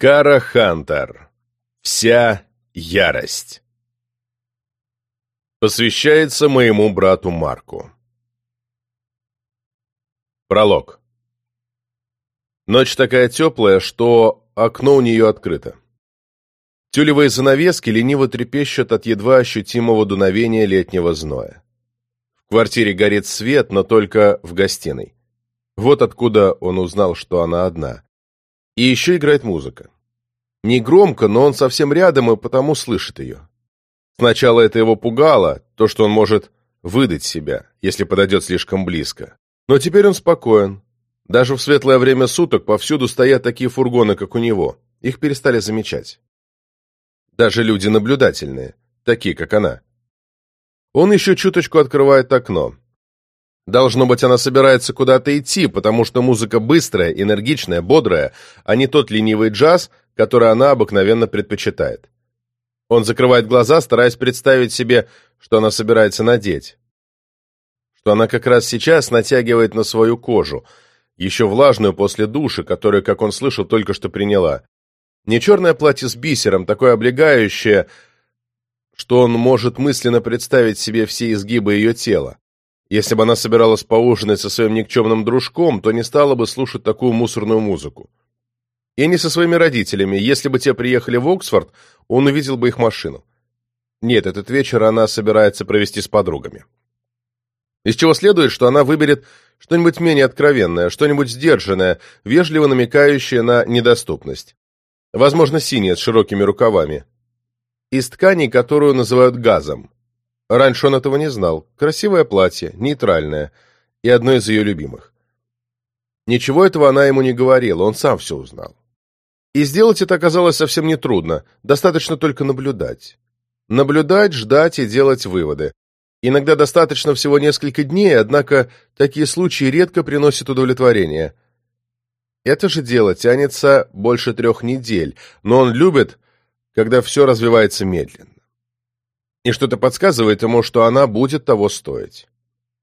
Кара Хантер. Вся ярость. Посвящается моему брату Марку. Пролог. Ночь такая теплая, что окно у нее открыто. Тюлевые занавески лениво трепещут от едва ощутимого дуновения летнего зноя. В квартире горит свет, но только в гостиной. Вот откуда он узнал, что она одна. И еще играет музыка. Не громко, но он совсем рядом и потому слышит ее. Сначала это его пугало, то, что он может выдать себя, если подойдет слишком близко. Но теперь он спокоен. Даже в светлое время суток повсюду стоят такие фургоны, как у него. Их перестали замечать. Даже люди наблюдательные, такие, как она. Он еще чуточку открывает окно. Должно быть, она собирается куда-то идти, потому что музыка быстрая, энергичная, бодрая, а не тот ленивый джаз, который она обыкновенно предпочитает. Он закрывает глаза, стараясь представить себе, что она собирается надеть. Что она как раз сейчас натягивает на свою кожу, еще влажную после души, которую, как он слышал, только что приняла. Не черное платье с бисером, такое облегающее, что он может мысленно представить себе все изгибы ее тела. Если бы она собиралась поужинать со своим никчемным дружком, то не стала бы слушать такую мусорную музыку. И не со своими родителями. Если бы те приехали в Оксфорд, он увидел бы их машину. Нет, этот вечер она собирается провести с подругами. Из чего следует, что она выберет что-нибудь менее откровенное, что-нибудь сдержанное, вежливо намекающее на недоступность. Возможно, синее с широкими рукавами. Из ткани, которую называют газом. Раньше он этого не знал. Красивое платье, нейтральное, и одно из ее любимых. Ничего этого она ему не говорила, он сам все узнал. И сделать это оказалось совсем нетрудно, достаточно только наблюдать. Наблюдать, ждать и делать выводы. Иногда достаточно всего несколько дней, однако такие случаи редко приносят удовлетворение. Это же дело тянется больше трех недель, но он любит, когда все развивается медленно и что-то подсказывает ему, что она будет того стоить.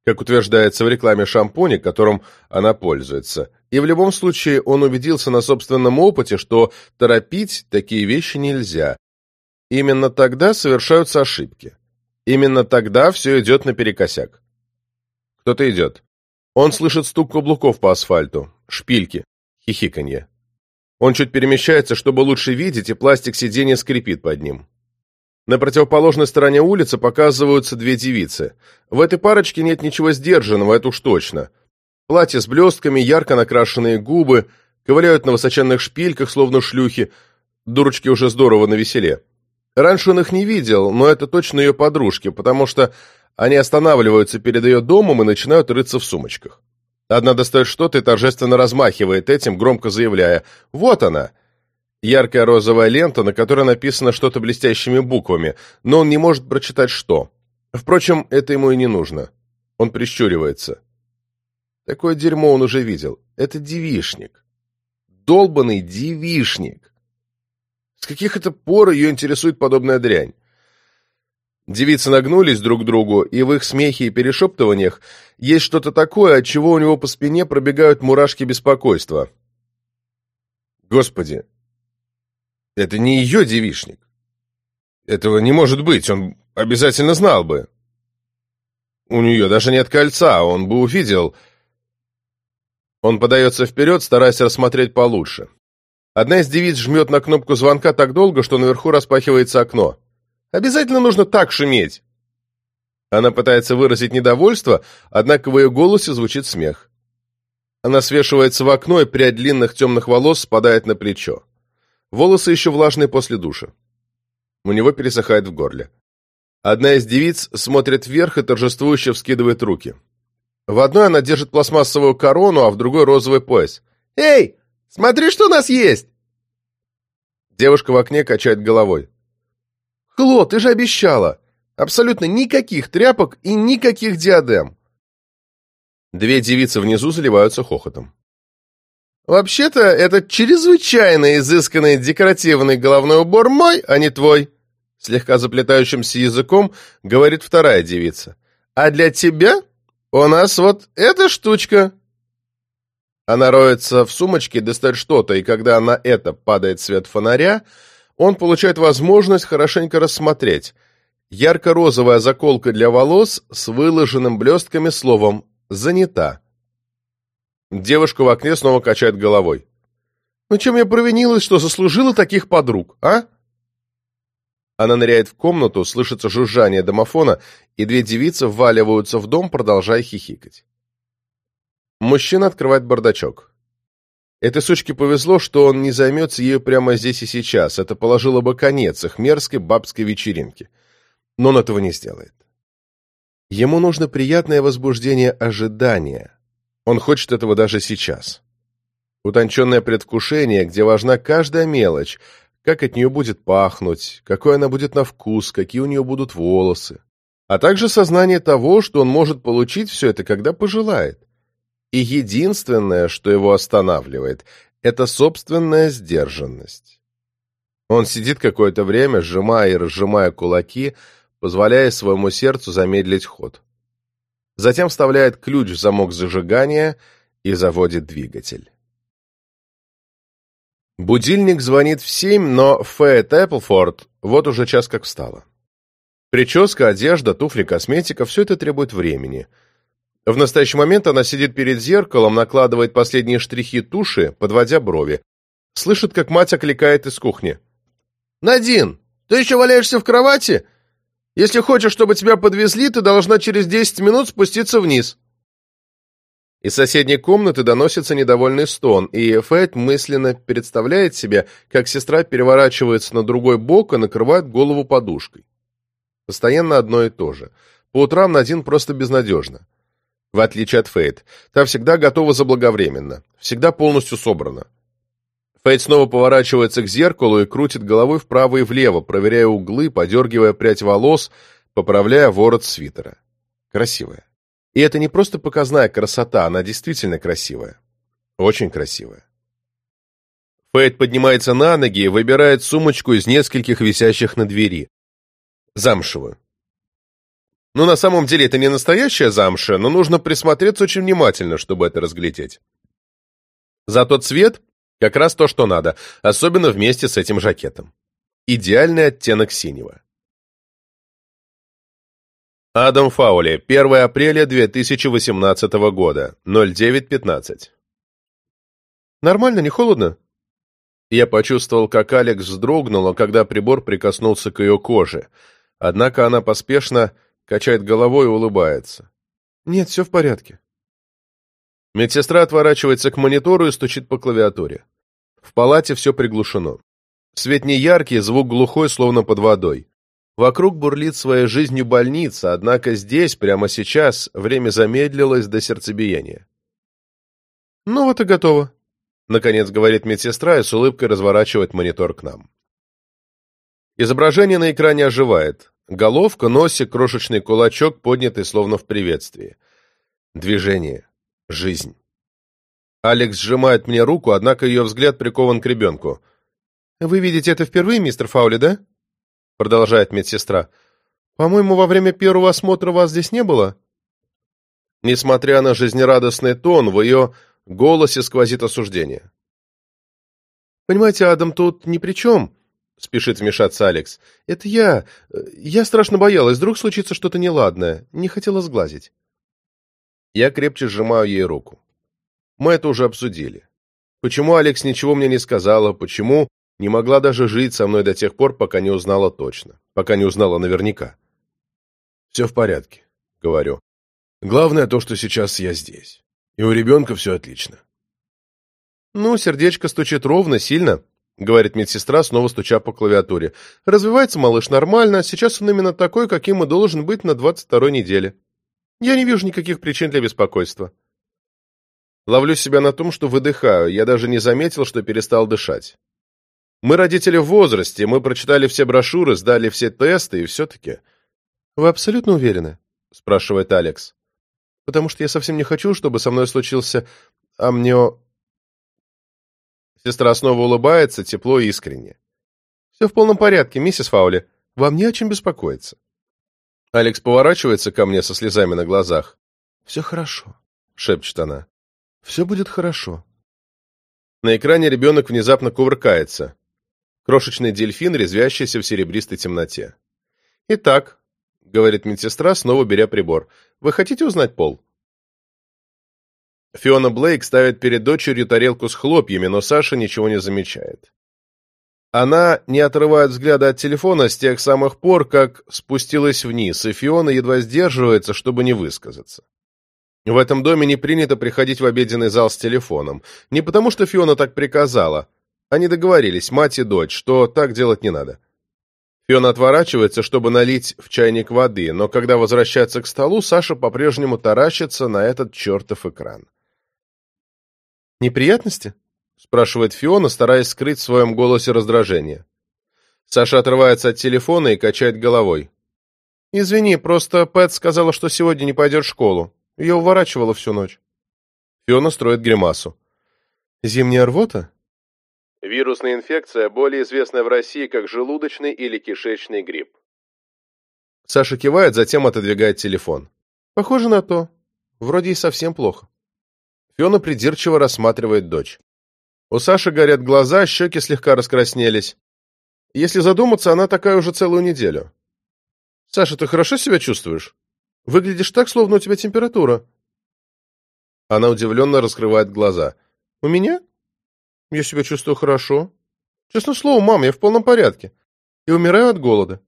Как утверждается в рекламе шампуня, которым она пользуется. И в любом случае он убедился на собственном опыте, что торопить такие вещи нельзя. Именно тогда совершаются ошибки. Именно тогда все идет наперекосяк. Кто-то идет. Он слышит стук каблуков по асфальту, шпильки, хихиканье. Он чуть перемещается, чтобы лучше видеть, и пластик сиденья скрипит под ним. На противоположной стороне улицы показываются две девицы. В этой парочке нет ничего сдержанного, это уж точно. Платье с блестками, ярко накрашенные губы, ковыляют на высоченных шпильках, словно шлюхи. Дурочки уже здорово навеселе. Раньше он их не видел, но это точно ее подружки, потому что они останавливаются перед ее домом и начинают рыться в сумочках. Одна достает что-то и торжественно размахивает этим, громко заявляя «Вот она!» Яркая розовая лента, на которой написано что-то блестящими буквами, но он не может прочитать что. Впрочем, это ему и не нужно. Он прищуривается. Такое дерьмо он уже видел. Это девишник. Долбанный девишник. С каких это пор ее интересует подобная дрянь? Девицы нагнулись друг к другу, и в их смехе и перешептываниях есть что-то такое, от чего у него по спине пробегают мурашки беспокойства. Господи, это не ее девишник. Этого не может быть, он обязательно знал бы. У нее даже нет кольца, он бы увидел. Он подается вперед, стараясь рассмотреть получше. Одна из девиц жмет на кнопку звонка так долго, что наверху распахивается окно. Обязательно нужно так шуметь. Она пытается выразить недовольство, однако в ее голосе звучит смех. Она свешивается в окно, и прядь длинных темных волос спадает на плечо. Волосы еще влажные после душа. У него пересыхает в горле. Одна из девиц смотрит вверх и торжествующе вскидывает руки. В одной она держит пластмассовую корону, а в другой розовый пояс. «Эй, смотри, что у нас есть!» Девушка в окне качает головой. «Хло, ты же обещала! Абсолютно никаких тряпок и никаких диадем!» Две девицы внизу заливаются хохотом. «Вообще-то, это чрезвычайно изысканный декоративный головной убор мой, а не твой», слегка заплетающимся языком говорит вторая девица. «А для тебя у нас вот эта штучка». Она роется в сумочке, достает что-то, и когда на это падает свет фонаря, он получает возможность хорошенько рассмотреть. Ярко-розовая заколка для волос с выложенным блестками словом «занята». Девушка в окне снова качает головой. «Ну чем я провинилась, что заслужила таких подруг, а?» Она ныряет в комнату, слышится жужжание домофона, и две девицы вваливаются в дом, продолжая хихикать. Мужчина открывает бардачок. Этой сучке повезло, что он не займется ею прямо здесь и сейчас. Это положило бы конец их мерзкой бабской вечеринке. Но он этого не сделает. Ему нужно приятное возбуждение ожидания. Он хочет этого даже сейчас. Утонченное предвкушение, где важна каждая мелочь, как от нее будет пахнуть, какой она будет на вкус, какие у нее будут волосы. А также сознание того, что он может получить все это, когда пожелает. И единственное, что его останавливает, это собственная сдержанность. Он сидит какое-то время, сжимая и разжимая кулаки, позволяя своему сердцу замедлить ход. Затем вставляет ключ в замок зажигания и заводит двигатель. Будильник звонит в семь, но Фэт Эпплфорд вот уже час как встала. Прическа, одежда, туфли, косметика – все это требует времени – в настоящий момент она сидит перед зеркалом, накладывает последние штрихи туши, подводя брови. Слышит, как мать окликает из кухни. «Надин, ты еще валяешься в кровати? Если хочешь, чтобы тебя подвезли, ты должна через десять минут спуститься вниз». Из соседней комнаты доносится недовольный стон, и Фэт мысленно представляет себе, как сестра переворачивается на другой бок и накрывает голову подушкой. Постоянно одно и то же. По утрам Надин просто безнадежна в отличие от Фейт. Та всегда готова заблаговременно, всегда полностью собрана. Фейт снова поворачивается к зеркалу и крутит головой вправо и влево, проверяя углы, подергивая прядь волос, поправляя ворот свитера. Красивая. И это не просто показная красота, она действительно красивая. Очень красивая. Фейт поднимается на ноги и выбирает сумочку из нескольких висящих на двери. Замшевую. Ну, на самом деле, это не настоящая замша, но нужно присмотреться очень внимательно, чтобы это разглядеть. Зато цвет как раз то, что надо, особенно вместе с этим жакетом. Идеальный оттенок синего. Адам Фаули, 1 апреля 2018 года, 09.15. Нормально, не холодно? Я почувствовал, как Алекс вздрогнула, когда прибор прикоснулся к ее коже. Однако она поспешно Качает головой и улыбается. «Нет, все в порядке». Медсестра отворачивается к монитору и стучит по клавиатуре. В палате все приглушено. Свет не яркий, звук глухой, словно под водой. Вокруг бурлит своей жизнью больница, однако здесь, прямо сейчас, время замедлилось до сердцебиения. «Ну вот и готово», — наконец говорит медсестра и с улыбкой разворачивает монитор к нам. Изображение на экране оживает. Головка, носик, крошечный кулачок, поднятый словно в приветствии. Движение. Жизнь. Алекс сжимает мне руку, однако ее взгляд прикован к ребенку. «Вы видите это впервые, мистер Фаули, да?» Продолжает медсестра. «По-моему, во время первого осмотра вас здесь не было?» Несмотря на жизнерадостный тон, в ее голосе сквозит осуждение. «Понимаете, Адам тут ни при чем. — спешит вмешаться Алекс. «Это я. Я страшно боялась. Вдруг случится что-то неладное. Не хотела сглазить». Я крепче сжимаю ей руку. Мы это уже обсудили. Почему Алекс ничего мне не сказала, почему не могла даже жить со мной до тех пор, пока не узнала точно, пока не узнала наверняка. «Все в порядке», — говорю. «Главное то, что сейчас я здесь. И у ребенка все отлично». «Ну, сердечко стучит ровно, сильно», — говорит медсестра, снова стуча по клавиатуре. «Развивается малыш нормально, сейчас он именно такой, каким и должен быть на двадцать второй неделе. Я не вижу никаких причин для беспокойства». Ловлю себя на том, что выдыхаю, я даже не заметил, что перестал дышать. Мы родители в возрасте, мы прочитали все брошюры, сдали все тесты, и все-таки... «Вы абсолютно уверены?» — спрашивает Алекс. «Потому что я совсем не хочу, чтобы со мной случился амнио...» Сестра снова улыбается, тепло и искренне. «Все в полном порядке, миссис Фаули. Вам не о чем беспокоиться». Алекс поворачивается ко мне со слезами на глазах. «Все хорошо», — шепчет она. Все будет хорошо. На экране ребенок внезапно кувыркается. Крошечный дельфин, резвящийся в серебристой темноте. «Итак», — говорит медсестра, снова беря прибор, — «вы хотите узнать пол?» Фиона Блейк ставит перед дочерью тарелку с хлопьями, но Саша ничего не замечает. Она не отрывает взгляда от телефона с тех самых пор, как спустилась вниз, и Фиона едва сдерживается, чтобы не высказаться. В этом доме не принято приходить в обеденный зал с телефоном. Не потому, что Фиона так приказала. Они договорились, мать и дочь, что так делать не надо. Фиона отворачивается, чтобы налить в чайник воды, но когда возвращается к столу, Саша по-прежнему таращится на этот чертов экран. «Неприятности?» — спрашивает Фиона, стараясь скрыть в своем голосе раздражение. Саша отрывается от телефона и качает головой. «Извини, просто Пэт сказала, что сегодня не пойдет в школу. Ее уворачивала всю ночь». Фиона строит гримасу. «Зимняя рвота?» Вирусная инфекция, более известная в России как желудочный или кишечный грипп. Саша кивает, затем отодвигает телефон. «Похоже на то. Вроде и совсем плохо». Фиона придирчиво рассматривает дочь. У Саши горят глаза, щеки слегка раскраснелись. Если задуматься, она такая уже целую неделю. «Саша, ты хорошо себя чувствуешь? Выглядишь так, словно у тебя температура». Она удивленно раскрывает глаза. «У меня? Я себя чувствую хорошо. Честно слово, мам, я в полном порядке. И умираю от голода».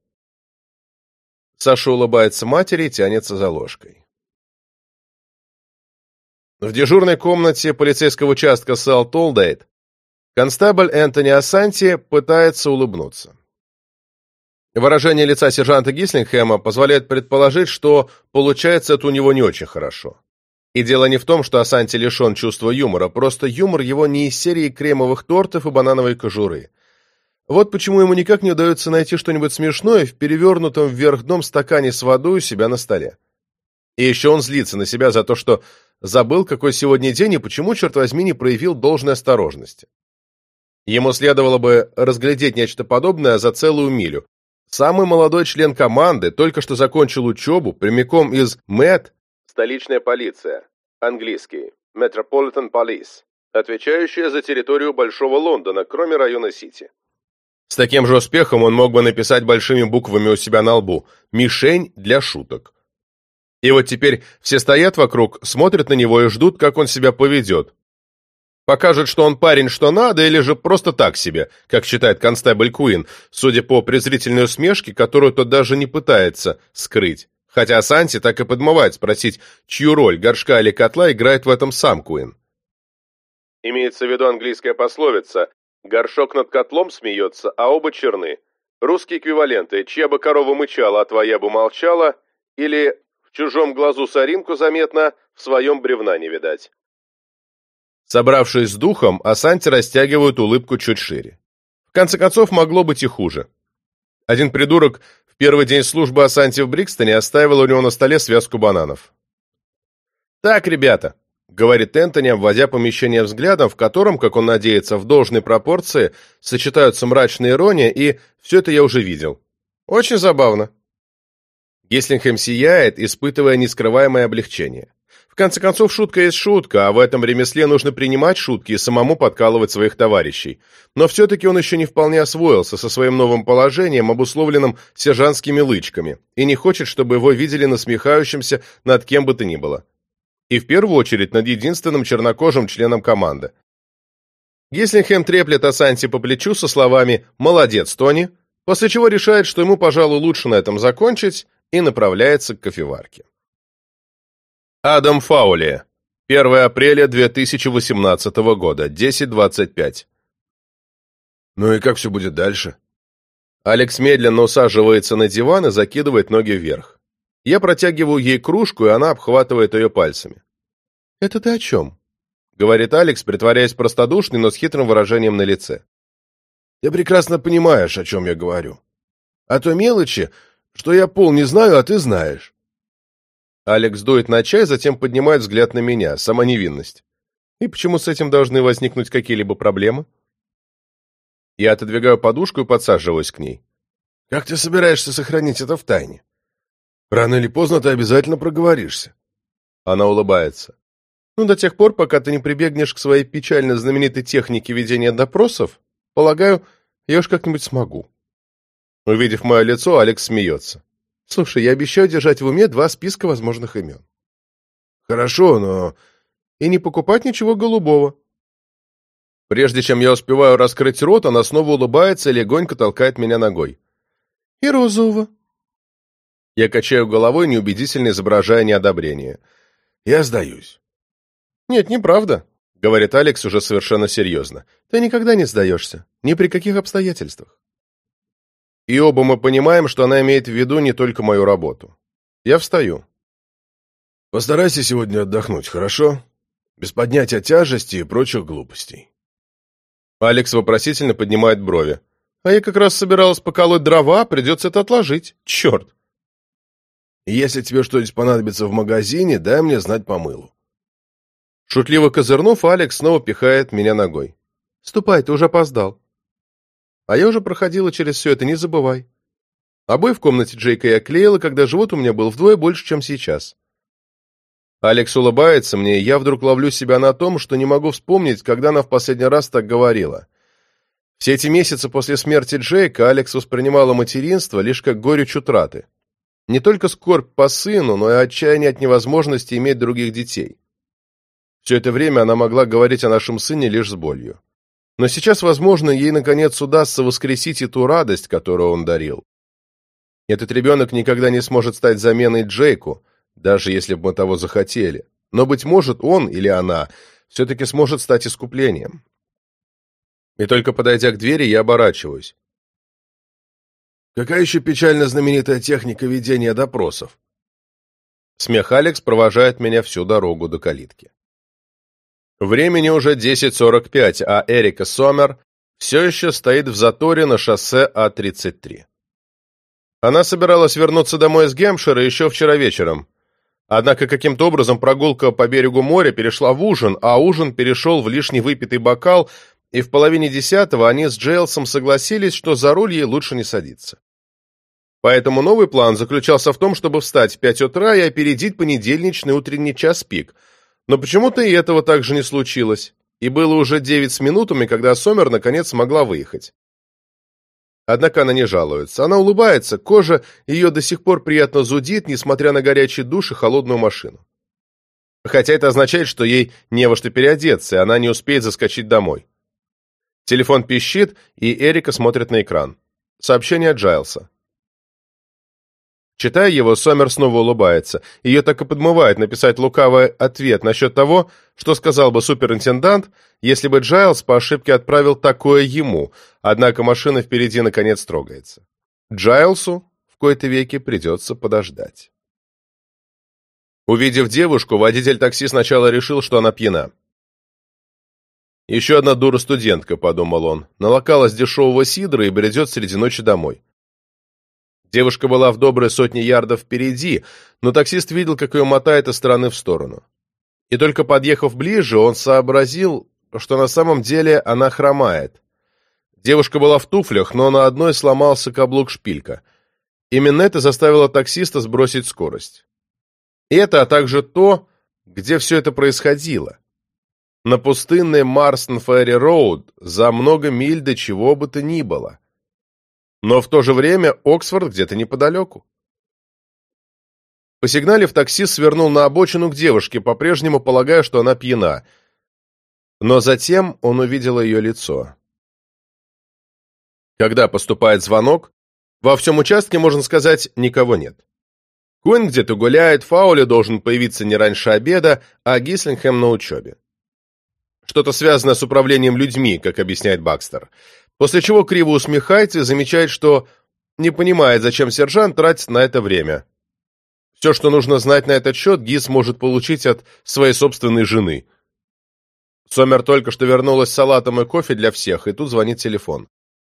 Саша улыбается матери и тянется за ложкой. В дежурной комнате полицейского участка Сал Толдейт констабль Энтони Асанти пытается улыбнуться. Выражение лица сержанта Гислингхэма позволяет предположить, что получается это у него не очень хорошо. И дело не в том, что Асанти лишен чувства юмора, просто юмор его не из серии кремовых тортов и банановой кожуры. Вот почему ему никак не удается найти что-нибудь смешное в перевернутом вверх дном стакане с водой у себя на столе. И еще он злится на себя за то, что забыл, какой сегодня день и почему, черт возьми, не проявил должной осторожности. Ему следовало бы разглядеть нечто подобное за целую милю. Самый молодой член команды только что закончил учебу прямиком из МЭТ, столичная полиция, английский, Metropolitan Police, отвечающая за территорию Большого Лондона, кроме района Сити. С таким же успехом он мог бы написать большими буквами у себя на лбу «Мишень для шуток». И вот теперь все стоят вокруг, смотрят на него и ждут, как он себя поведет. Покажет, что он парень, что надо, или же просто так себе, как считает констебль Куин, судя по презрительной усмешке, которую тот даже не пытается скрыть. Хотя Санти так и подмывает спросить, чью роль, горшка или котла, играет в этом сам Куин. Имеется в виду английская пословица «горшок над котлом смеется, а оба черны». Русские эквиваленты «чья бы корова мычала, а твоя бы молчала» или чужом глазу соринку заметно, в своем бревна не видать. Собравшись с духом, Асанти растягивают улыбку чуть шире. В конце концов, могло быть и хуже. Один придурок в первый день службы Асанти в Брикстоне оставил у него на столе связку бананов. «Так, ребята», — говорит Энтони, обводя помещение взглядом, в котором, как он надеется, в должной пропорции сочетаются мрачная ирония и «все это я уже видел». «Очень забавно». Геслингхэм сияет, испытывая нескрываемое облегчение. В конце концов, шутка есть шутка, а в этом ремесле нужно принимать шутки и самому подкалывать своих товарищей. Но все-таки он еще не вполне освоился со своим новым положением, обусловленным сержантскими лычками, и не хочет, чтобы его видели насмехающимся над кем бы то ни было. И в первую очередь над единственным чернокожим членом команды. Геслингхэм треплет Асанти по плечу со словами «Молодец, Тони», после чего решает, что ему, пожалуй, лучше на этом закончить, и направляется к кофеварке. Адам Фаули. 1 апреля 2018 года, 10.25. Ну и как все будет дальше? Алекс медленно усаживается на диван и закидывает ноги вверх. Я протягиваю ей кружку, и она обхватывает ее пальцами. «Это ты о чем?» — говорит Алекс, притворяясь простодушной, но с хитрым выражением на лице. «Ты прекрасно понимаешь, о чем я говорю. О той мелочи, что я пол не знаю, а ты знаешь. Алекс дует на чай, затем поднимает взгляд на меня, сама невинность. И почему с этим должны возникнуть какие-либо проблемы? Я отодвигаю подушку и подсаживаюсь к ней. Как ты собираешься сохранить это в тайне? Рано или поздно ты обязательно проговоришься. Она улыбается. Ну, до тех пор, пока ты не прибегнешь к своей печально знаменитой технике ведения допросов, полагаю, я уж как-нибудь смогу. Увидев мое лицо, Алекс смеется. Слушай, я обещаю держать в уме два списка возможных имен. Хорошо, но... И не покупать ничего голубого. Прежде чем я успеваю раскрыть рот, она снова улыбается и легонько толкает меня ногой. И розового. Я качаю головой, неубедительно изображая неодобрение. Я сдаюсь. Нет, неправда, говорит Алекс уже совершенно серьезно. Ты никогда не сдаешься. Ни при каких обстоятельствах. И оба мы понимаем, что она имеет в виду не только мою работу. Я встаю. Постарайся сегодня отдохнуть, хорошо? Без поднятия тяжести и прочих глупостей. Алекс вопросительно поднимает брови. А я как раз собиралась поколоть дрова, придется это отложить. Черт. Если тебе что-нибудь понадобится в магазине, дай мне знать по мылу. Шутливо козырнув, Алекс снова пихает меня ногой. «Ступай, ты уже опоздал». А я уже проходила через все это, не забывай. Обои в комнате Джейка я клеила, когда живот у меня был вдвое больше, чем сейчас. Алекс улыбается мне, и я вдруг ловлю себя на том, что не могу вспомнить, когда она в последний раз так говорила. Все эти месяцы после смерти Джейка Алекс воспринимала материнство лишь как горечь утраты. Не только скорбь по сыну, но и отчаяние от невозможности иметь других детей. Все это время она могла говорить о нашем сыне лишь с болью. Но сейчас, возможно, ей наконец удастся воскресить и ту радость, которую он дарил. Этот ребенок никогда не сможет стать заменой Джейку, даже если бы мы того захотели. Но, быть может, он или она все-таки сможет стать искуплением. И только подойдя к двери, я оборачиваюсь. Какая еще печально знаменитая техника ведения допросов? Смех Алекс провожает меня всю дорогу до калитки. Времени уже 10.45, а Эрика Сомер все еще стоит в заторе на шоссе А-33. Она собиралась вернуться домой из Гемпшира еще вчера вечером. Однако каким-то образом прогулка по берегу моря перешла в ужин, а ужин перешел в лишний выпитый бокал, и в половине десятого они с Джейлсом согласились, что за руль ей лучше не садиться. Поэтому новый план заключался в том, чтобы встать в пять утра и опередить понедельничный утренний час пик – но почему-то и этого также не случилось, и было уже девять с минутами, когда Сомер наконец смогла выехать. Однако она не жалуется. Она улыбается, кожа ее до сих пор приятно зудит, несмотря на горячий душ и холодную машину. Хотя это означает, что ей не во что переодеться, и она не успеет заскочить домой. Телефон пищит, и Эрика смотрит на экран. Сообщение от Джайлса. Читая его, Сомер снова улыбается. Ее так и подмывает написать лукавый ответ насчет того, что сказал бы суперинтендант, если бы Джайлз по ошибке отправил такое ему, однако машина впереди наконец трогается. Джайлсу в кои-то веки придется подождать. Увидев девушку, водитель такси сначала решил, что она пьяна. «Еще одна дура-студентка», — подумал он, налокалась дешевого сидра и бредет среди ночи домой. Девушка была в доброй сотне ярдов впереди, но таксист видел, как ее мотает из стороны в сторону. И только подъехав ближе, он сообразил, что на самом деле она хромает. Девушка была в туфлях, но на одной сломался каблук шпилька. Именно это заставило таксиста сбросить скорость. Это, а также то, где все это происходило. На пустынной Марстон Ферри Роуд за много миль до чего бы то ни было. Но в то же время Оксфорд где-то неподалеку. Посигналив, таксист свернул на обочину к девушке, по-прежнему полагая, что она пьяна. Но затем он увидел ее лицо. Когда поступает звонок, во всем участке, можно сказать, никого нет. Куин где-то гуляет, Фаули должен появиться не раньше обеда, а Гислингхэм на учебе. Что-то связанное с управлением людьми, как объясняет Бакстер. После чего криво усмехается и замечает, что не понимает, зачем сержант тратит на это время. Все, что нужно знать на этот счет, Гис может получить от своей собственной жены. Сомер только что вернулась с салатом и кофе для всех, и тут звонит телефон.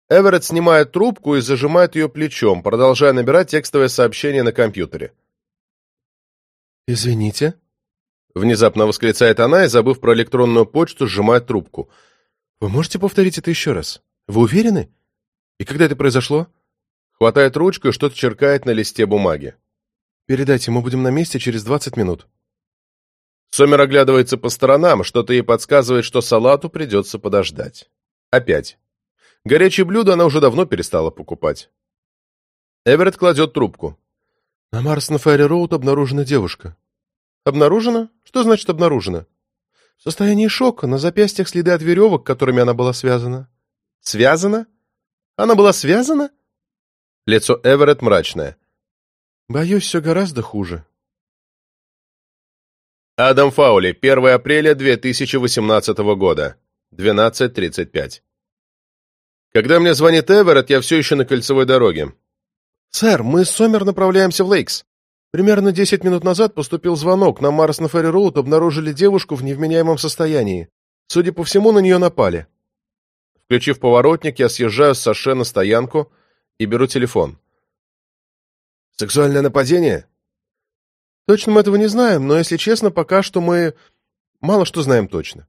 Эверетт снимает трубку и зажимает ее плечом, продолжая набирать текстовое сообщение на компьютере. «Извините?» Внезапно восклицает она и, забыв про электронную почту, сжимает трубку. «Вы можете повторить это еще раз?» Вы уверены? И когда это произошло? Хватает ручку и что-то черкает на листе бумаги. Передайте, мы будем на месте через двадцать минут. Сомер оглядывается по сторонам, что-то ей подсказывает, что салату придется подождать. Опять. Горячее блюдо она уже давно перестала покупать. Эверетт кладет трубку. На Марс на Ферри Роуд обнаружена девушка. Обнаружена? Что значит обнаружена? В состоянии шока, на запястьях следы от веревок, которыми она была связана. Связана? Она была связана? Лицо Эверетт мрачное. Боюсь, все гораздо хуже. Адам Фаули, 1 апреля 2018 года, 12.35. Когда мне звонит Эверетт, я все еще на кольцевой дороге. «Сэр, мы с Сомер направляемся в Лейкс. Примерно десять минут назад поступил звонок. На Марс на Ферри Роуд обнаружили девушку в невменяемом состоянии. Судя по всему, на нее напали». Включив поворотник, я съезжаю с шоссе на стоянку и беру телефон. «Сексуальное нападение?» «Точно мы этого не знаем, но, если честно, пока что мы мало что знаем точно».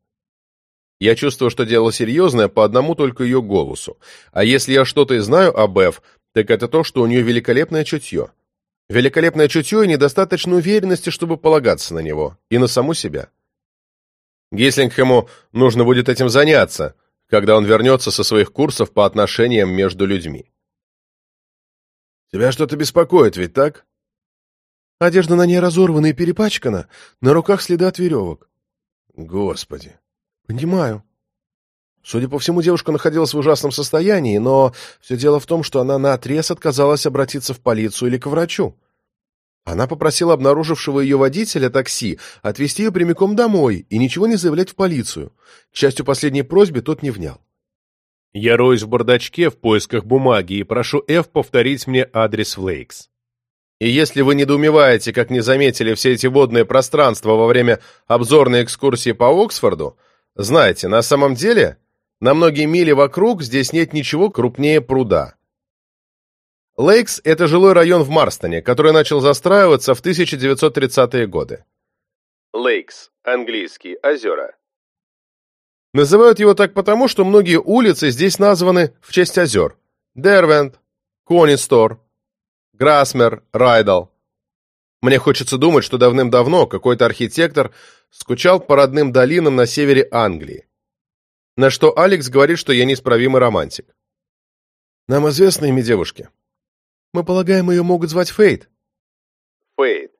Я чувствую, что дело серьезное по одному только ее голосу. А если я что-то и знаю об Эв, так это то, что у нее великолепное чутье. Великолепное чутье и недостаточно уверенности, чтобы полагаться на него. И на саму себя. Гислингхему нужно будет этим заняться, когда он вернется со своих курсов по отношениям между людьми. «Тебя что-то беспокоит, ведь так?» Одежда на ней разорвана и перепачкана, на руках следы от веревок. «Господи!» «Понимаю. Судя по всему, девушка находилась в ужасном состоянии, но все дело в том, что она наотрез отказалась обратиться в полицию или к врачу. Она попросила обнаружившего ее водителя такси отвезти ее прямиком домой и ничего не заявлять в полицию. К счастью, последней просьбе тот не внял. Я роюсь в бардачке в поисках бумаги и прошу Эф повторить мне адрес в Лейкс. И если вы недоумеваете, как не заметили все эти водные пространства во время обзорной экскурсии по Оксфорду, знайте, на самом деле на многие мили вокруг здесь нет ничего крупнее пруда. Лейкс – это жилой район в Марстоне, который начал застраиваться в 1930-е годы. Лейкс, английский, озера. Называют его так потому, что многие улицы здесь названы в честь озер. Дервент, Конистор, Грасмер, Райдал. Мне хочется думать, что давным-давно какой-то архитектор скучал по родным долинам на севере Англии. На что Алекс говорит, что я неисправимый романтик. Нам известно имя девушки. Мы полагаем, ее могут звать Фейт. Фейт.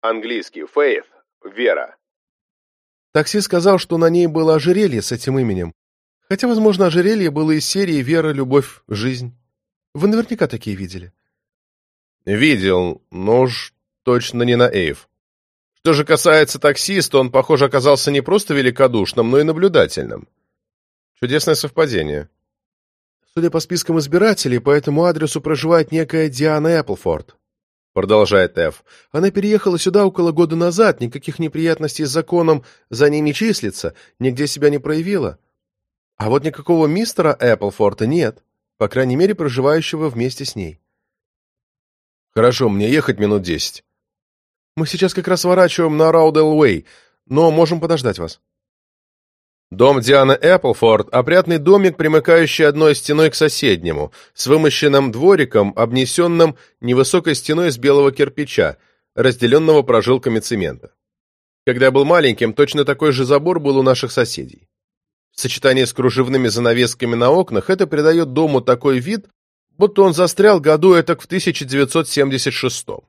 Английский. Фейт. Вера. Такси сказал, что на ней было ожерелье с этим именем. Хотя, возможно, ожерелье было из серии «Вера, любовь, жизнь». Вы наверняка такие видели. Видел, но уж точно не на Эйв. Что же касается таксиста, он, похоже, оказался не просто великодушным, но и наблюдательным. Чудесное совпадение. Судя по спискам избирателей, по этому адресу проживает некая Диана Эпплфорд. Продолжает Эф. Она переехала сюда около года назад, никаких неприятностей с законом за ней не числится, нигде себя не проявила. А вот никакого мистера Эпплфорда нет, по крайней мере, проживающего вместе с ней. Хорошо, мне ехать минут десять. Мы сейчас как раз сворачиваем на Раудел-Уэй, но можем подождать вас. Дом Дианы Эпплфорд – опрятный домик, примыкающий одной стеной к соседнему, с вымощенным двориком, обнесенным невысокой стеной из белого кирпича, разделенного прожилками цемента. Когда я был маленьким, точно такой же забор был у наших соседей. В сочетании с кружевными занавесками на окнах это придает дому такой вид, будто он застрял году этак в 1976 -м.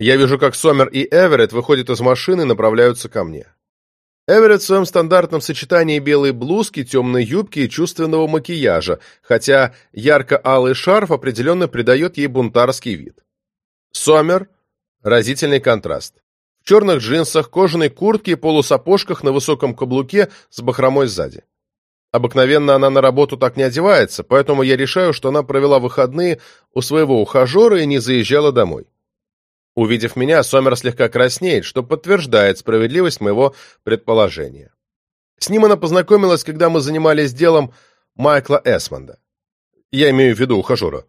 Я вижу, как Сомер и Эверетт выходят из машины и направляются ко мне. Эверетт в своем стандартном сочетании белой блузки, темной юбки и чувственного макияжа, хотя ярко-алый шарф определенно придает ей бунтарский вид. Сомер – разительный контраст. В черных джинсах, кожаной куртке и полусапожках на высоком каблуке с бахромой сзади. Обыкновенно она на работу так не одевается, поэтому я решаю, что она провела выходные у своего ухажера и не заезжала домой. Увидев меня, Сомер слегка краснеет, что подтверждает справедливость моего предположения. С ним она познакомилась, когда мы занимались делом Майкла Эсмонда. Я имею в виду ухажера.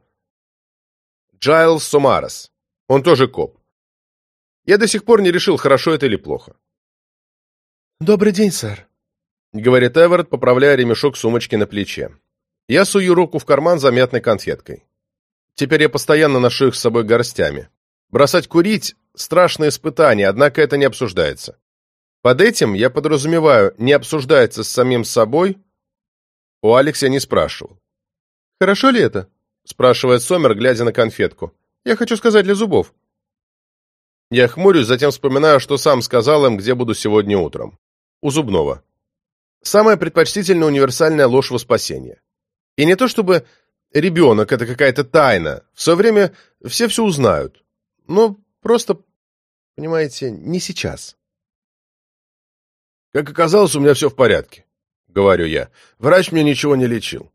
Джайлс Сомарес. Он тоже коп. Я до сих пор не решил, хорошо это или плохо. «Добрый день, сэр», — говорит Эверетт, поправляя ремешок сумочки на плече. Я сую руку в карман за мятной конфеткой. Теперь я постоянно ношу их с собой горстями. Бросать курить – страшное испытание, однако это не обсуждается. Под этим я подразумеваю, не обсуждается с самим собой. У Алекса не спрашивал. «Хорошо ли это?» — спрашивает Сомер, глядя на конфетку. «Я хочу сказать для зубов». Я хмурюсь, затем вспоминаю, что сам сказал им, где буду сегодня утром. У зубного. Самая предпочтительная универсальная ложь во спасение. И не то чтобы ребенок — это какая-то тайна. В свое время все все узнают. Но просто, понимаете, не сейчас. Как оказалось, у меня все в порядке, — говорю я. Врач мне ничего не лечил.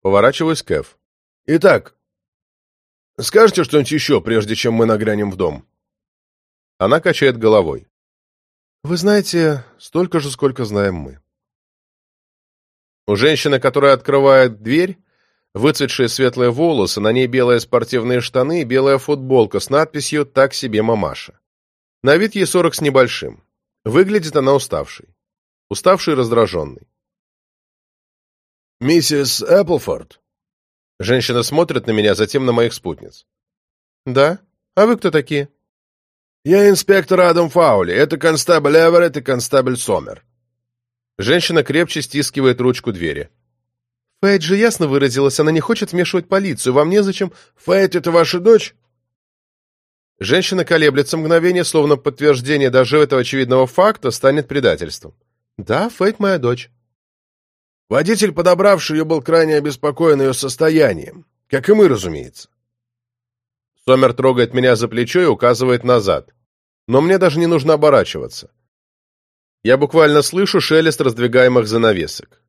Поворачиваюсь к Эв. Итак, скажете что-нибудь еще, прежде чем мы нагрянем в дом? Она качает головой. Вы знаете столько же, сколько знаем мы. У женщины, которая открывает дверь, выцветшие светлые волосы, на ней белые спортивные штаны и белая футболка с надписью «Так себе мамаша». На вид ей сорок с небольшим. Выглядит она уставшей. Уставшей и раздраженной. «Миссис Эпплфорд?» Женщина смотрит на меня, затем на моих спутниц. «Да? А вы кто такие?» «Я инспектор Адам Фаули. Это констабль Эверетт и констабль Сомер». Женщина крепче стискивает ручку двери. Фейт же ясно выразилась, она не хочет вмешивать полицию. Вам незачем... Фейт — это ваша дочь? Женщина колеблется мгновение, словно подтверждение даже этого очевидного факта станет предательством. Да, Фейт моя дочь. Водитель, подобравший ее, был крайне обеспокоен ее состоянием. Как и мы, разумеется. Сомер трогает меня за плечо и указывает назад. Но мне даже не нужно оборачиваться. Я буквально слышу шелест раздвигаемых занавесок.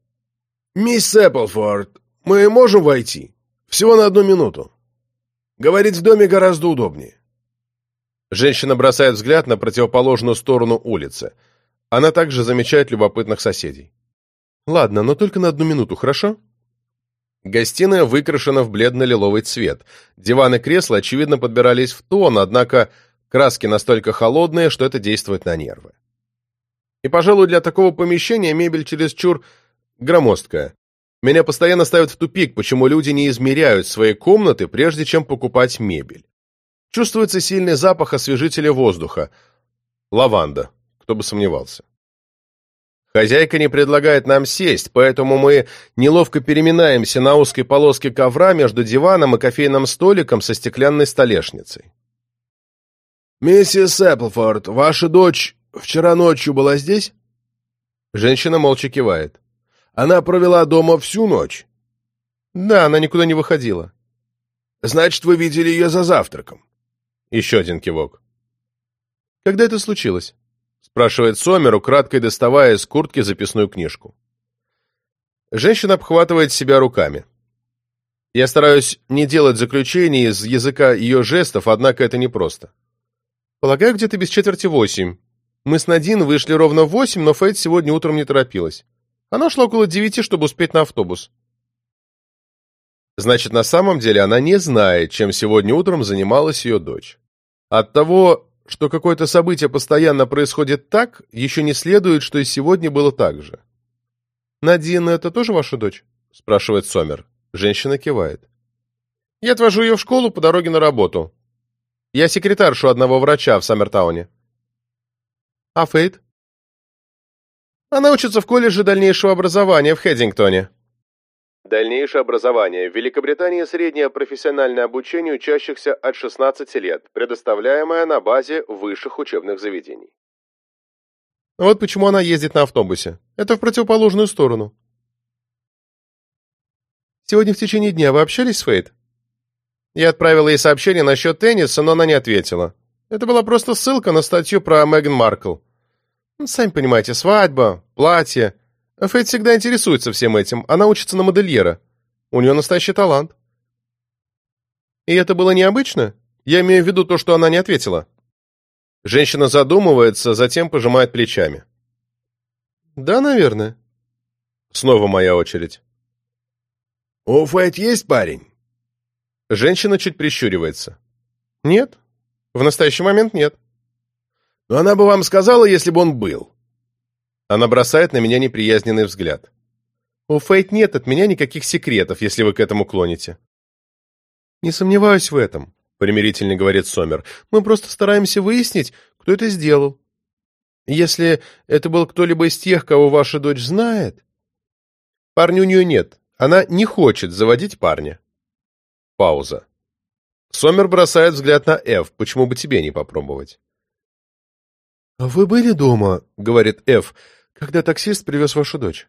«Мисс Эпплфорд, мы можем войти? Всего на одну минуту. Говорить в доме гораздо удобнее». Женщина бросает взгляд на противоположную сторону улицы. Она также замечает любопытных соседей. «Ладно, но только на одну минуту, хорошо?» Гостиная выкрашена в бледно-лиловый цвет. Диваны и кресла, очевидно, подбирались в тон, однако краски настолько холодные, что это действует на нервы. И, пожалуй, для такого помещения мебель чересчур громоздкая. Меня постоянно ставят в тупик, почему люди не измеряют свои комнаты, прежде чем покупать мебель. Чувствуется сильный запах освежителя воздуха. Лаванда. Кто бы сомневался. Хозяйка не предлагает нам сесть, поэтому мы неловко переминаемся на узкой полоске ковра между диваном и кофейным столиком со стеклянной столешницей. «Миссис Эпплфорд, ваша дочь вчера ночью была здесь?» Женщина молча кивает. «Она провела дома всю ночь?» «Да, она никуда не выходила». «Значит, вы видели ее за завтраком?» Еще один кивок. «Когда это случилось?» спрашивает Сомер, украдкой доставая из куртки записную книжку. Женщина обхватывает себя руками. Я стараюсь не делать заключений из языка ее жестов, однако это непросто. Полагаю, где-то без четверти восемь. Мы с Надин вышли ровно в восемь, но Фейт сегодня утром не торопилась. Она шла около девяти, чтобы успеть на автобус. Значит, на самом деле она не знает, чем сегодня утром занималась ее дочь. От того, что какое-то событие постоянно происходит так, еще не следует, что и сегодня было так же. «Надина — это тоже ваша дочь?» — спрашивает Сомер. Женщина кивает. «Я отвожу ее в школу по дороге на работу. Я секретаршу одного врача в Саммертауне». «А Фейт?» «Она учится в колледже дальнейшего образования в Хеддингтоне», Дальнейшее образование. В Великобритании среднее профессиональное обучение учащихся от 16 лет, предоставляемое на базе высших учебных заведений. Вот почему она ездит на автобусе. Это в противоположную сторону. Сегодня в течение дня вы общались с Фейт? Я отправила ей сообщение насчет тенниса, но она не ответила. Это была просто ссылка на статью про Меган Маркл. Ну, сами понимаете, свадьба, платье. Фейт всегда интересуется всем этим. Она учится на модельера. У нее настоящий талант. И это было необычно? Я имею в виду то, что она не ответила. Женщина задумывается, затем пожимает плечами. Да, наверное. Снова моя очередь. «У Фэт есть парень?» Женщина чуть прищуривается. «Нет. В настоящий момент нет». «Но она бы вам сказала, если бы он был». Она бросает на меня неприязненный взгляд. «У Фейт нет от меня никаких секретов, если вы к этому клоните». «Не сомневаюсь в этом», — примирительно говорит Сомер. «Мы просто стараемся выяснить, кто это сделал». Если это был кто-либо из тех, кого ваша дочь знает... Парня у нее нет. Она не хочет заводить парня. Пауза. Сомер бросает взгляд на Эв. Почему бы тебе не попробовать? «Вы были дома?» — говорит Эв, — «когда таксист привез вашу дочь».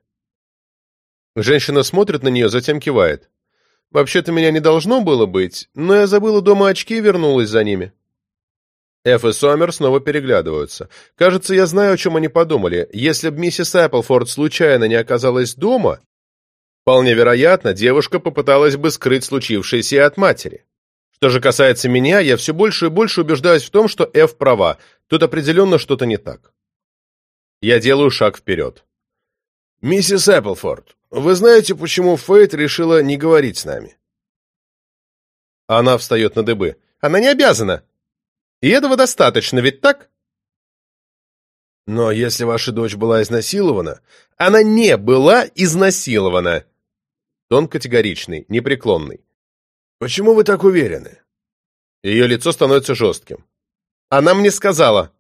Женщина смотрит на нее, затем кивает. «Вообще-то меня не должно было быть, но я забыла дома очки и вернулась за ними». Эф и Сомер снова переглядываются. Кажется, я знаю, о чем они подумали. Если бы миссис Эпплфорд случайно не оказалась дома, вполне вероятно, девушка попыталась бы скрыть случившееся от матери. Что же касается меня, я все больше и больше убеждаюсь в том, что Эф права. Тут определенно что-то не так. Я делаю шаг вперед. «Миссис Эпплфорд, вы знаете, почему Фейт решила не говорить с нами?» Она встает на дыбы. «Она не обязана!» И этого достаточно, ведь так? Но если ваша дочь была изнасилована... Она не была изнасилована. Тон категоричный, непреклонный. Почему вы так уверены? Ее лицо становится жестким. Она мне сказала.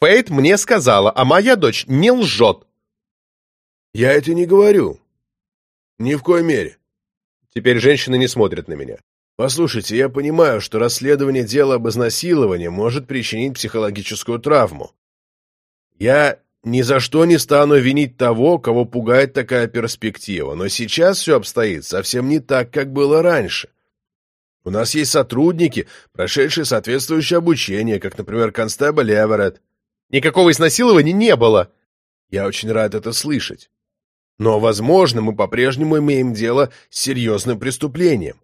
Фейт мне сказала, а моя дочь не лжет. Я это не говорю. Ни в коей мере. Теперь женщины не смотрят на меня. Послушайте, я понимаю, что расследование дела об изнасиловании может причинить психологическую травму. Я ни за что не стану винить того, кого пугает такая перспектива, но сейчас все обстоит совсем не так, как было раньше. У нас есть сотрудники, прошедшие соответствующее обучение, как, например, констебль Эверетт. Никакого изнасилования не было. Я очень рад это слышать. Но, возможно, мы по-прежнему имеем дело с серьезным преступлением.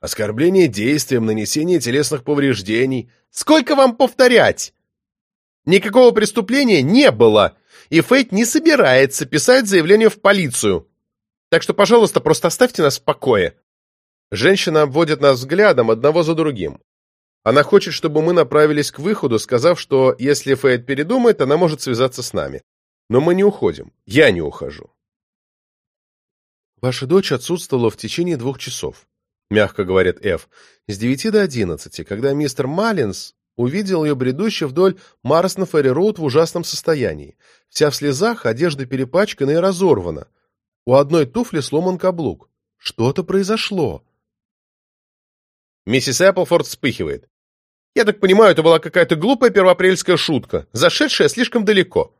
Оскорбление действием, нанесение телесных повреждений. Сколько вам повторять? Никакого преступления не было, и Фейт не собирается писать заявление в полицию. Так что, пожалуйста, просто оставьте нас в покое. Женщина обводит нас взглядом одного за другим. Она хочет, чтобы мы направились к выходу, сказав, что если Фейт передумает, она может связаться с нами. Но мы не уходим. Я не ухожу. Ваша дочь отсутствовала в течение двух часов. — мягко говорит Эф, — с девяти до одиннадцати, когда мистер Маллинс увидел ее бредущей вдоль Марсон Ферри Роуд в ужасном состоянии. Вся в слезах, одежда перепачкана и разорвана. У одной туфли сломан каблук. Что-то произошло. Миссис Эпплфорд вспыхивает. Я так понимаю, это была какая-то глупая первоапрельская шутка, зашедшая слишком далеко.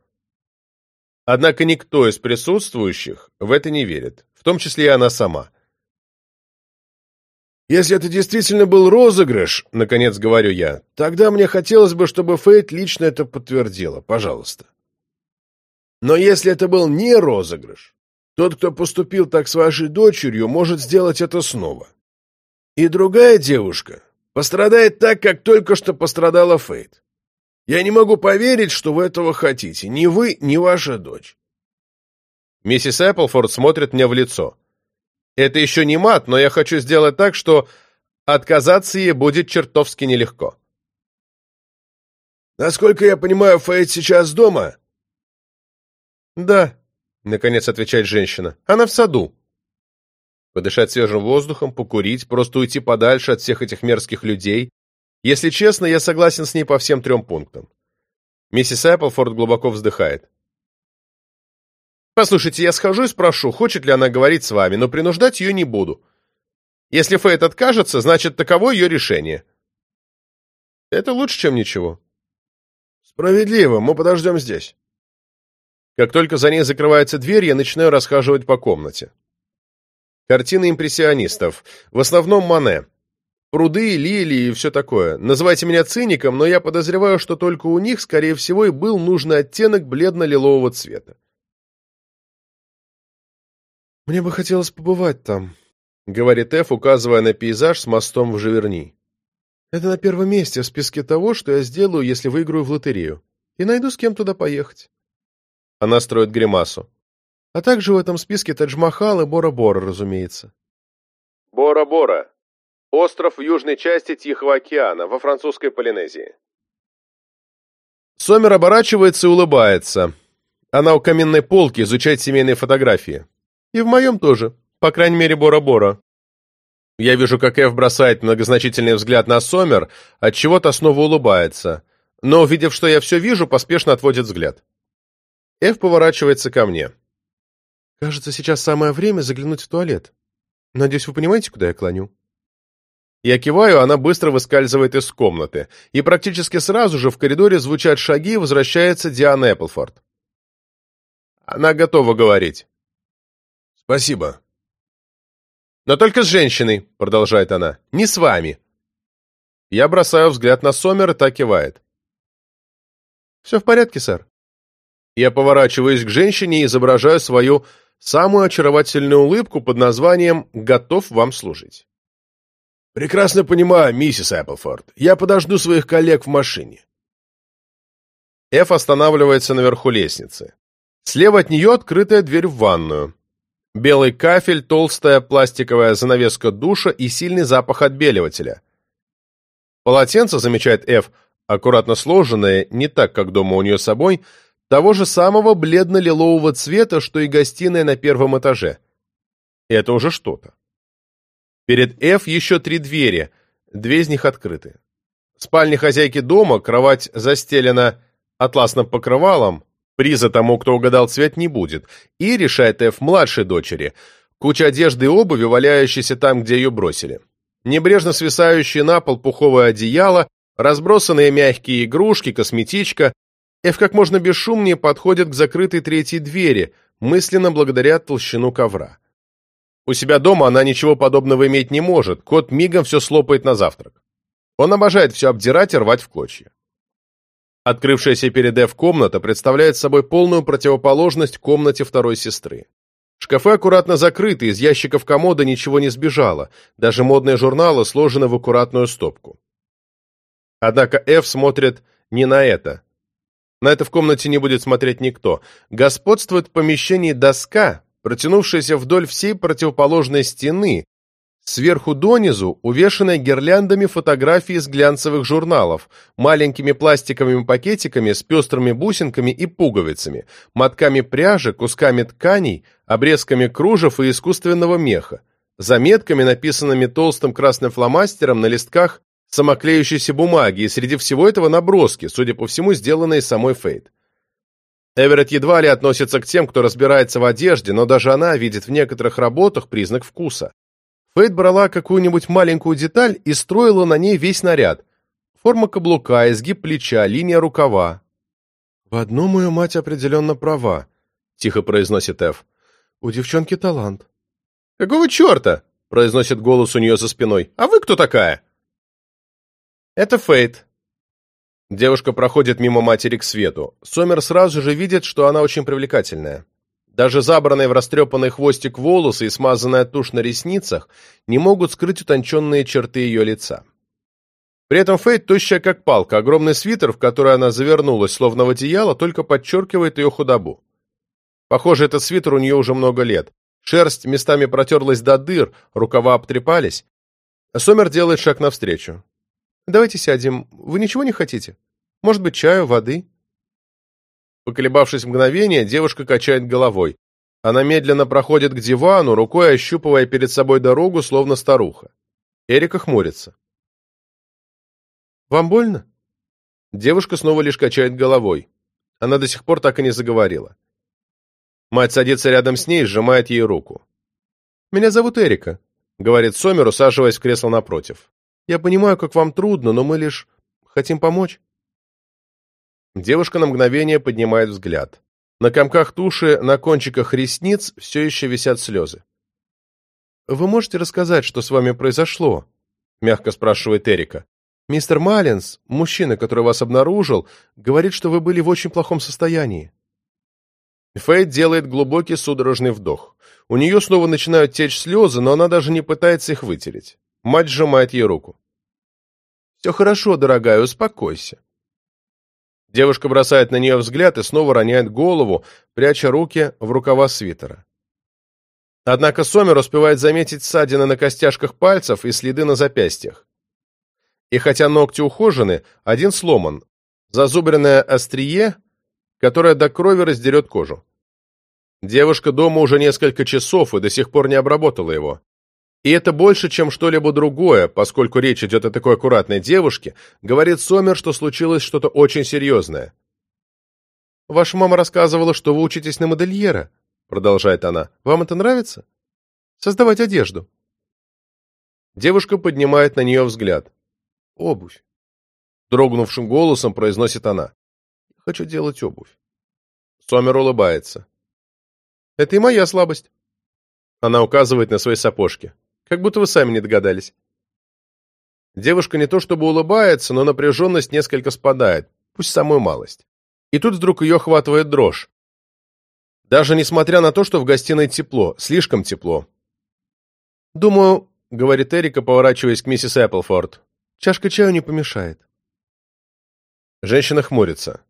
Однако никто из присутствующих в это не верит, в том числе и она сама. Если это действительно был розыгрыш, наконец говорю я, тогда мне хотелось бы, чтобы Фейт лично это подтвердила, пожалуйста. Но если это был не розыгрыш, тот, кто поступил так с вашей дочерью, может сделать это снова. И другая девушка пострадает так, как только что пострадала Фейт. Я не могу поверить, что вы этого хотите, ни вы, ни ваша дочь. Миссис Эпплфорд смотрит мне в лицо. Это еще не мат, но я хочу сделать так, что отказаться ей будет чертовски нелегко. Насколько я понимаю, Фейт сейчас дома? Да, наконец отвечает женщина. Она в саду. Подышать свежим воздухом, покурить, просто уйти подальше от всех этих мерзких людей. Если честно, я согласен с ней по всем трем пунктам. Миссис Эпплфорд глубоко вздыхает. Послушайте, я схожу и спрошу, хочет ли она говорить с вами, но принуждать ее не буду. Если Фейт откажется, значит, таково ее решение. Это лучше, чем ничего. Справедливо, мы подождем здесь. Как только за ней закрывается дверь, я начинаю расхаживать по комнате. Картины импрессионистов. В основном Мане. Пруды, лилии и все такое. Называйте меня циником, но я подозреваю, что только у них, скорее всего, и был нужный оттенок бледно-лилового цвета. «Мне бы хотелось побывать там», — говорит Эф, указывая на пейзаж с мостом в Живерни. «Это на первом месте в списке того, что я сделаю, если выиграю в лотерею, и найду с кем туда поехать». Она строит гримасу. А также в этом списке Тадж-Махал и Бора-Бора, разумеется. Бора-Бора. Остров в южной части Тихого океана, во французской Полинезии. Сомер оборачивается и улыбается. Она у каменной полки изучает семейные фотографии. И в моем тоже. По крайней мере, Бора-Бора. Я вижу, как Эв бросает многозначительный взгляд на Сомер, от чего то снова улыбается. но, увидев, что я все вижу, поспешно отводит взгляд. Эв поворачивается ко мне. «Кажется, сейчас самое время заглянуть в туалет. Надеюсь, вы понимаете, куда я клоню?» Я киваю, она быстро выскальзывает из комнаты, и практически сразу же в коридоре звучат шаги, и возвращается Диана Эпплфорд. Она готова говорить. «Спасибо». «Но только с женщиной», — продолжает она, — «не с вами». Я бросаю взгляд на Сомер, и та кивает. «Все в порядке, сэр». Я поворачиваюсь к женщине и изображаю свою самую очаровательную улыбку под названием «Готов вам служить». «Прекрасно понимаю, миссис Эпплфорд. Я подожду своих коллег в машине». Эф останавливается наверху лестницы. Слева от нее открытая дверь в ванную. Белый кафель, толстая пластиковая занавеска душа и сильный запах отбеливателя. Полотенце, замечает Эф, аккуратно сложенное, не так, как дома у нее с собой, того же самого бледно-лилового цвета, что и гостиная на первом этаже. Это уже что-то. Перед Эф еще три двери, две из них открыты. В спальне хозяйки дома кровать застелена атласным покрывалом, Приза тому, кто угадал цвет, не будет. И, решает Эф, младшей дочери, куча одежды и обуви, валяющейся там, где ее бросили. Небрежно свисающие на пол пуховое одеяло, разбросанные мягкие игрушки, косметичка. Эф как можно бесшумнее подходит к закрытой третьей двери, мысленно благодаря толщину ковра. У себя дома она ничего подобного иметь не может, кот мигом все слопает на завтрак. Он обожает все обдирать и рвать в клочья. Открывшаяся перед Эв комната представляет собой полную противоположность комнате второй сестры. Шкафы аккуратно закрыты, из ящиков комода ничего не сбежало, даже модные журналы сложены в аккуратную стопку. Однако Эв смотрит не на это. На это в комнате не будет смотреть никто. Господствует в помещении доска, протянувшаяся вдоль всей противоположной стены, Сверху донизу увешанная гирляндами фотографии из глянцевых журналов, маленькими пластиковыми пакетиками с пестрыми бусинками и пуговицами, мотками пряжи, кусками тканей, обрезками кружев и искусственного меха, заметками, написанными толстым красным фломастером на листках самоклеющейся бумаги, и среди всего этого наброски, судя по всему, сделанные самой Фейт. Эверетт едва ли относится к тем, кто разбирается в одежде, но даже она видит в некоторых работах признак вкуса. Фейт брала какую-нибудь маленькую деталь и строила на ней весь наряд. Форма каблука, изгиб плеча, линия рукава. «В одном ее мать определенно права», — тихо произносит Эф. «У девчонки талант». «Какого черта?» — произносит голос у нее за спиной. «А вы кто такая?» «Это Фейт». Девушка проходит мимо матери к свету. Сомер сразу же видит, что она очень привлекательная. Даже забранные в растрепанный хвостик волосы и смазанная тушь на ресницах не могут скрыть утонченные черты ее лица. При этом Фейт тощая как палка, огромный свитер, в который она завернулась, словно в одеяло, только подчеркивает ее худобу. Похоже, этот свитер у нее уже много лет. Шерсть местами протерлась до дыр, рукава обтрепались. Сомер делает шаг навстречу. «Давайте сядем. Вы ничего не хотите? Может быть, чаю, воды?» Поколебавшись мгновение, девушка качает головой. Она медленно проходит к дивану, рукой ощупывая перед собой дорогу, словно старуха. Эрика хмурится. «Вам больно?» Девушка снова лишь качает головой. Она до сих пор так и не заговорила. Мать садится рядом с ней и сжимает ей руку. «Меня зовут Эрика», — говорит Сомер, усаживаясь в кресло напротив. «Я понимаю, как вам трудно, но мы лишь хотим помочь». Девушка на мгновение поднимает взгляд. На комках туши, на кончиках ресниц все еще висят слезы. «Вы можете рассказать, что с вами произошло?» — мягко спрашивает Эрика. «Мистер Маллинс, мужчина, который вас обнаружил, говорит, что вы были в очень плохом состоянии». Фейт делает глубокий судорожный вдох. У нее снова начинают течь слезы, но она даже не пытается их вытереть. Мать сжимает ей руку. «Все хорошо, дорогая, успокойся. Девушка бросает на нее взгляд и снова роняет голову, пряча руки в рукава свитера. Однако Сомер успевает заметить ссадины на костяшках пальцев и следы на запястьях. И хотя ногти ухожены, один сломан, зазубренное острие, которое до крови раздерет кожу. Девушка дома уже несколько часов и до сих пор не обработала его. И это больше, чем что-либо другое, поскольку речь идет о такой аккуратной девушке, говорит Сомер, что случилось что-то очень серьезное. «Ваша мама рассказывала, что вы учитесь на модельера», — продолжает она. «Вам это нравится? Создавать одежду». Девушка поднимает на нее взгляд. «Обувь». Дрогнувшим голосом произносит она. «Хочу делать обувь». Сомер улыбается. «Это и моя слабость». Она указывает на свои сапожки. Как будто вы сами не догадались. Девушка не то чтобы улыбается, но напряженность несколько спадает, пусть самую малость. И тут вдруг ее охватывает дрожь. Даже несмотря на то, что в гостиной тепло, слишком тепло. «Думаю», — говорит Эрика, поворачиваясь к миссис Эпплфорд, — «чашка чаю не помешает». Женщина хмурится.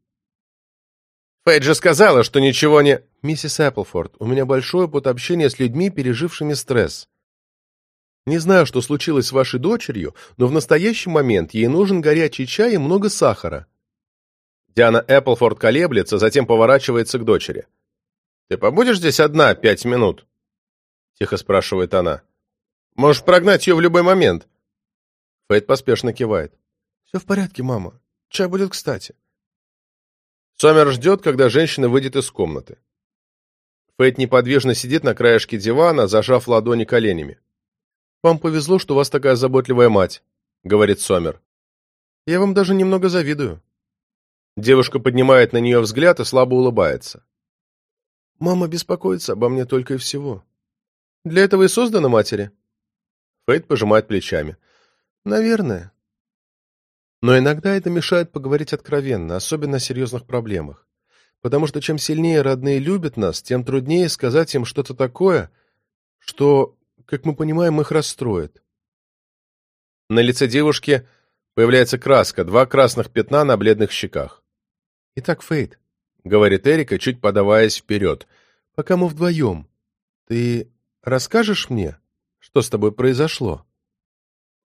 Фейд же сказала, что ничего не... «Миссис Эпплфорд, у меня большой опыт общения с людьми, пережившими стресс. Не знаю, что случилось с вашей дочерью, но в настоящий момент ей нужен горячий чай и много сахара». Диана Эпплфорд колеблется, затем поворачивается к дочери. «Ты побудешь здесь одна пять минут?» Тихо спрашивает она. «Можешь прогнать ее в любой момент». Фейт поспешно кивает. «Все в порядке, мама. Чай будет кстати». Сомер ждет, когда женщина выйдет из комнаты. Фейт неподвижно сидит на краешке дивана, зажав ладони коленями. «Вам повезло, что у вас такая заботливая мать», — говорит Сомер. «Я вам даже немного завидую». Девушка поднимает на нее взгляд и слабо улыбается. «Мама беспокоится обо мне только и всего. Для этого и создана матери». Фейт пожимает плечами. «Наверное. Но иногда это мешает поговорить откровенно, особенно о серьезных проблемах. Потому что чем сильнее родные любят нас, тем труднее сказать им что-то такое, что как мы понимаем, их расстроит. На лице девушки появляется краска, два красных пятна на бледных щеках. «Итак, Фейт», — говорит Эрика, чуть подаваясь вперед, — «пока мы вдвоем, ты расскажешь мне, что с тобой произошло?»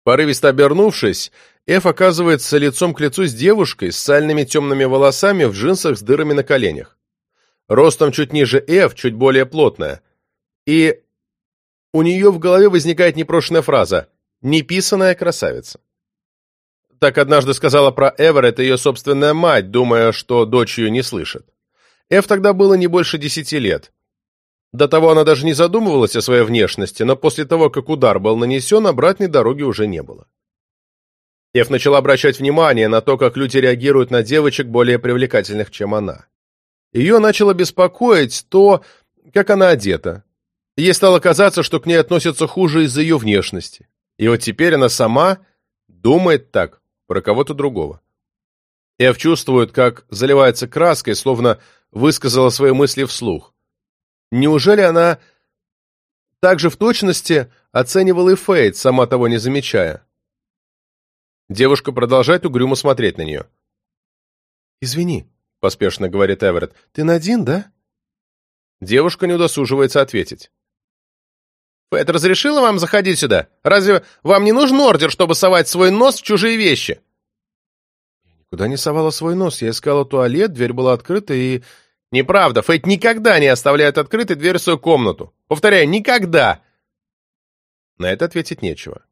Порывисто обернувшись, Эф оказывается лицом к лицу с девушкой с сальными темными волосами в джинсах с дырами на коленях. Ростом чуть ниже Эф, чуть более плотная. И у нее в голове возникает непрошенная фраза «неписанная красавица». Так однажды сказала про Эверетт ее собственная мать, думая, что дочь ее не слышит. Эв тогда было не больше десяти лет. До того она даже не задумывалась о своей внешности, но после того, как удар был нанесен, обратной дороги уже не было. Эв начала обращать внимание на то, как люди реагируют на девочек более привлекательных, чем она. Ее начало беспокоить то, как она одета, Ей стало казаться, что к ней относятся хуже из-за ее внешности. И вот теперь она сама думает так про кого-то другого. Эв чувствует, как заливается краской, словно высказала свои мысли вслух. Неужели она также в точности оценивала и Фейт, сама того не замечая? Девушка продолжает угрюмо смотреть на нее. «Извини», — поспешно говорит Эверетт, — «ты на один, да?» Девушка не удосуживается ответить. Фэт разрешила вам заходить сюда? Разве вам не нужен ордер, чтобы совать свой нос в чужие вещи?» Я никуда не совала свой нос. Я искала туалет, дверь была открыта и... «Неправда. Фэт никогда не оставляет открытой дверь в свою комнату. Повторяю, никогда!» На это ответить нечего.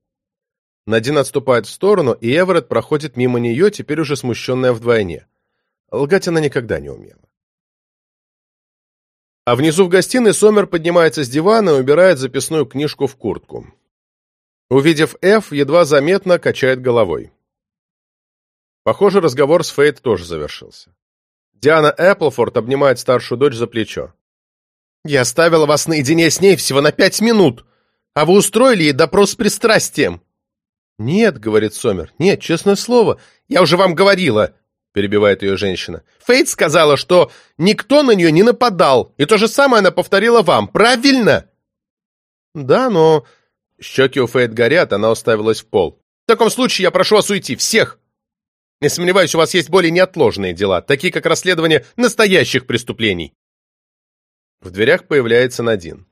Надин отступает в сторону, и Эверетт проходит мимо нее, теперь уже смущенная вдвойне. Лгать она никогда не умела. А внизу в гостиной Сомер поднимается с дивана и убирает записную книжку в куртку. Увидев Ф, едва заметно качает головой. Похоже, разговор с Фейт тоже завершился. Диана Эпплфорд обнимает старшую дочь за плечо. «Я оставила вас наедине с ней всего на пять минут, а вы устроили ей допрос с пристрастием». «Нет», — говорит Сомер, — «нет, честное слово, я уже вам говорила перебивает ее женщина. Фейт сказала, что никто на нее не нападал, и то же самое она повторила вам, правильно? Да, но... Щеки у Фейт горят, она уставилась в пол. В таком случае я прошу вас уйти, всех. Не сомневаюсь, у вас есть более неотложные дела, такие как расследование настоящих преступлений. В дверях появляется Надин.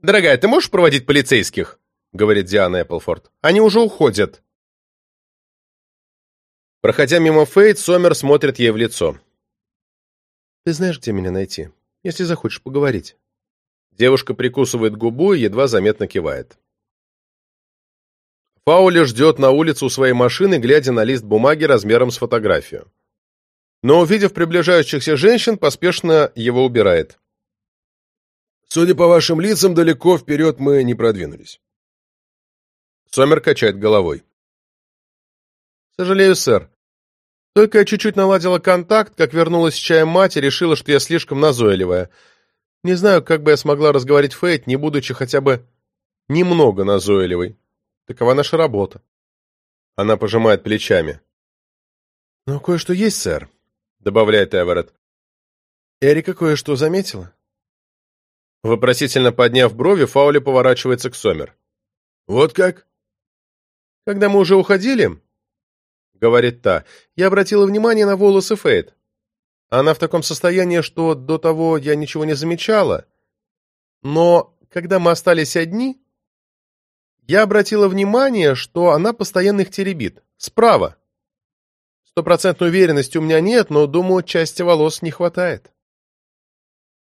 «Дорогая, ты можешь проводить полицейских?» — говорит Диана Эпплфорд. «Они уже уходят». Проходя мимо Фейт, Сомер смотрит ей в лицо. «Ты знаешь, где меня найти, если захочешь поговорить?» Девушка прикусывает губу и едва заметно кивает. Фаули ждет на улице у своей машины, глядя на лист бумаги размером с фотографию. Но, увидев приближающихся женщин, поспешно его убирает. «Судя по вашим лицам, далеко вперед мы не продвинулись». Сомер качает головой. «Сожалею, сэр. Только я чуть-чуть наладила контакт, как вернулась с чаем мать и решила, что я слишком назойливая. Не знаю, как бы я смогла разговорить Фейт, не будучи хотя бы немного назойливой. Такова наша работа. Она пожимает плечами. «Но кое-что есть, сэр», — добавляет Эверетт. «Эрика кое-что заметила». Вопросительно подняв брови, Фаули поворачивается к Сомер. «Вот как?» «Когда мы уже уходили, — говорит та, — я обратила внимание на волосы Фейт. Она в таком состоянии, что до того я ничего не замечала. Но когда мы остались одни, я обратила внимание, что она постоянно их теребит. Справа. Стопроцентной уверенности у меня нет, но, думаю, части волос не хватает.